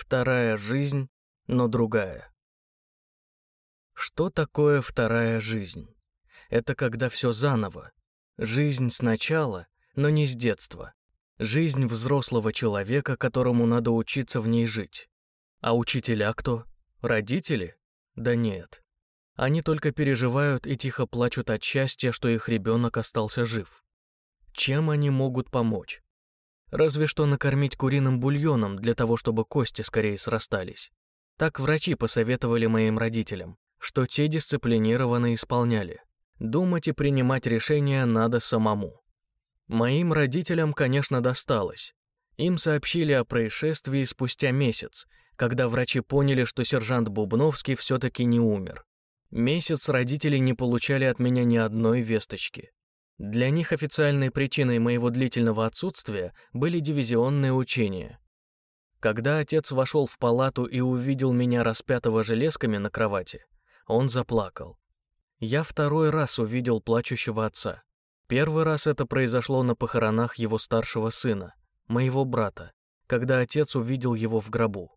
Вторая жизнь, но другая. Что такое вторая жизнь? Это когда все заново. Жизнь сначала, но не с детства. Жизнь взрослого человека, которому надо учиться в ней жить. А учителя кто? Родители? Да нет. Они только переживают и тихо плачут от счастья, что их ребенок остался жив. Чем они могут помочь? Разве что накормить куриным бульоном для того, чтобы кости скорее срастались. Так врачи посоветовали моим родителям, что те дисциплинированно исполняли. Думать и принимать решения надо самому. Моим родителям, конечно, досталось. Им сообщили о происшествии спустя месяц, когда врачи поняли, что сержант Бубновский все-таки не умер. Месяц родители не получали от меня ни одной весточки. Для них официальной причиной моего длительного отсутствия были дивизионные учения. Когда отец вошел в палату и увидел меня распятого железками на кровати, он заплакал. Я второй раз увидел плачущего отца. Первый раз это произошло на похоронах его старшего сына, моего брата, когда отец увидел его в гробу.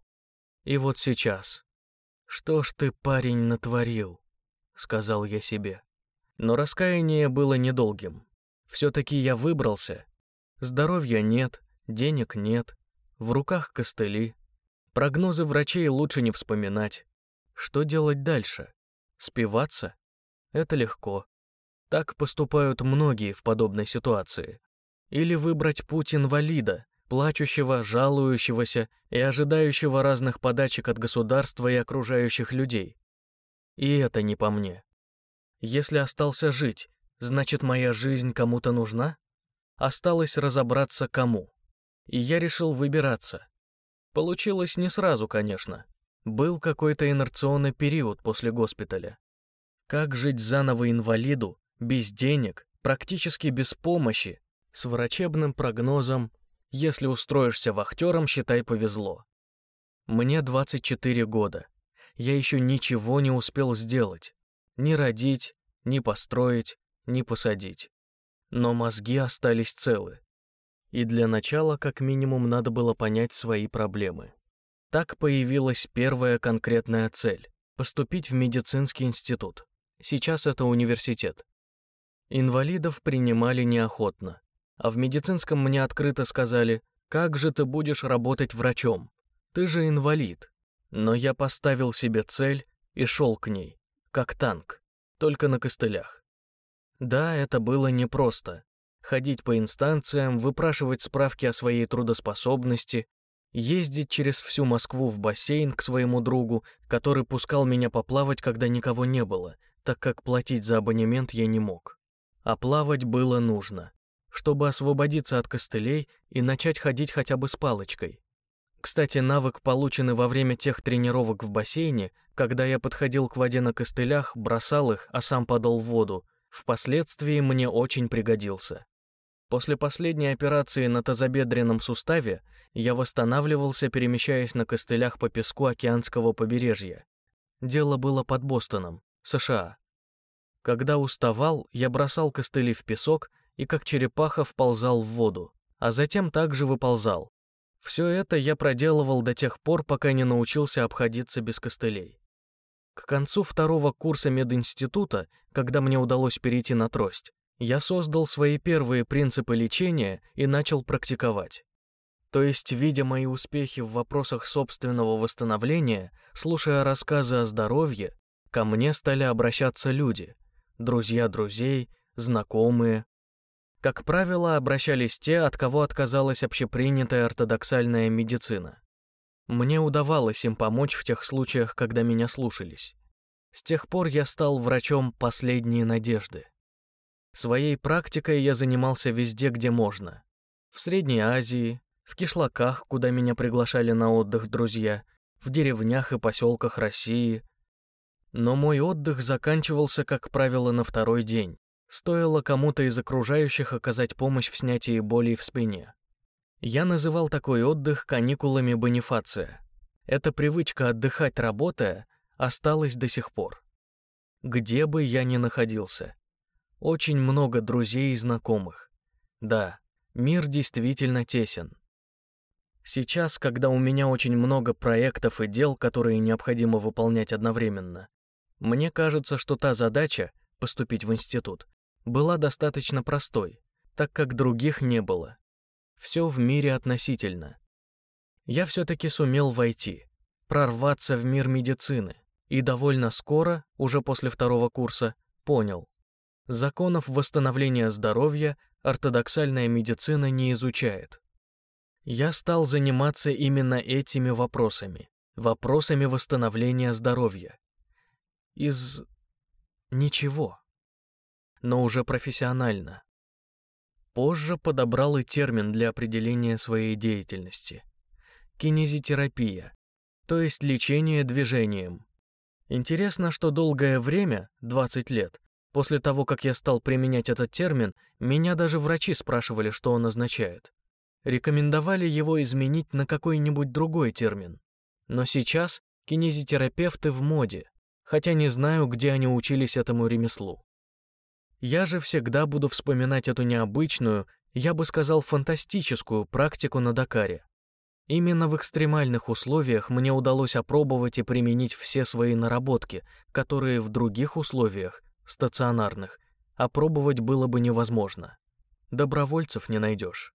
И вот сейчас. «Что ж ты, парень, натворил?» — сказал я себе. Но раскаяние было недолгим. Все-таки я выбрался. Здоровья нет, денег нет, в руках костыли. Прогнозы врачей лучше не вспоминать. Что делать дальше? Спиваться? Это легко. Так поступают многие в подобной ситуации. Или выбрать путь инвалида, плачущего, жалующегося и ожидающего разных подачек от государства и окружающих людей. И это не по мне. Если остался жить, значит моя жизнь кому-то нужна? Осталось разобраться кому. И я решил выбираться. Получилось не сразу, конечно. Был какой-то инерционный период после госпиталя. Как жить заново инвалиду, без денег, практически без помощи, с врачебным прогнозом, если устроишься вахтером, считай повезло. Мне 24 года. Я еще ничего не успел сделать. Ни родить, ни построить, ни посадить. Но мозги остались целы. И для начала, как минимум, надо было понять свои проблемы. Так появилась первая конкретная цель – поступить в медицинский институт. Сейчас это университет. Инвалидов принимали неохотно. А в медицинском мне открыто сказали, как же ты будешь работать врачом? Ты же инвалид. Но я поставил себе цель и шел к ней, как танк, только на костылях. Да, это было непросто. Ходить по инстанциям, выпрашивать справки о своей трудоспособности, ездить через всю Москву в бассейн к своему другу, который пускал меня поплавать, когда никого не было, так как платить за абонемент я не мог. А плавать было нужно, чтобы освободиться от костылей и начать ходить хотя бы с палочкой. Кстати, навык, полученный во время тех тренировок в бассейне, когда я подходил к воде на костылях, бросал их, а сам падал в воду, впоследствии мне очень пригодился. После последней операции на тазобедренном суставе я восстанавливался, перемещаясь на костылях по песку океанского побережья. Дело было под Бостоном, США. Когда уставал, я бросал костыли в песок и как черепаха вползал в воду, а затем также выползал. Все это я проделывал до тех пор, пока не научился обходиться без костылей. К концу второго курса мединститута, когда мне удалось перейти на трость, я создал свои первые принципы лечения и начал практиковать. То есть, видя мои успехи в вопросах собственного восстановления, слушая рассказы о здоровье, ко мне стали обращаться люди, друзья друзей, знакомые. Как правило, обращались те, от кого отказалась общепринятая ортодоксальная медицина. Мне удавалось им помочь в тех случаях, когда меня слушались. С тех пор я стал врачом последней надежды. Своей практикой я занимался везде, где можно. В Средней Азии, в кишлаках, куда меня приглашали на отдых друзья, в деревнях и поселках России. Но мой отдых заканчивался, как правило, на второй день. Стоило кому-то из окружающих оказать помощь в снятии боли в спине. Я называл такой отдых каникулами Бонифация. Эта привычка отдыхать работая осталась до сих пор. Где бы я ни находился, очень много друзей и знакомых. Да, мир действительно тесен. Сейчас, когда у меня очень много проектов и дел, которые необходимо выполнять одновременно, мне кажется, что та задача — поступить в институт — была достаточно простой, так как других не было. Все в мире относительно. Я все-таки сумел войти, прорваться в мир медицины, и довольно скоро, уже после второго курса, понял. Законов восстановления здоровья ортодоксальная медицина не изучает. Я стал заниматься именно этими вопросами, вопросами восстановления здоровья. Из ничего. Но уже профессионально. Позже подобрал и термин для определения своей деятельности. Кинезитерапия, то есть лечение движением. Интересно, что долгое время, 20 лет, после того, как я стал применять этот термин, меня даже врачи спрашивали, что он означает рекомендовали его изменить на какой-нибудь другой термин. Но сейчас кинезитерапевты в моде, хотя не знаю, где они учились этому ремеслу. Я же всегда буду вспоминать эту необычную, я бы сказал, фантастическую практику на Дакаре. Именно в экстремальных условиях мне удалось опробовать и применить все свои наработки, которые в других условиях, стационарных, опробовать было бы невозможно. Добровольцев не найдешь.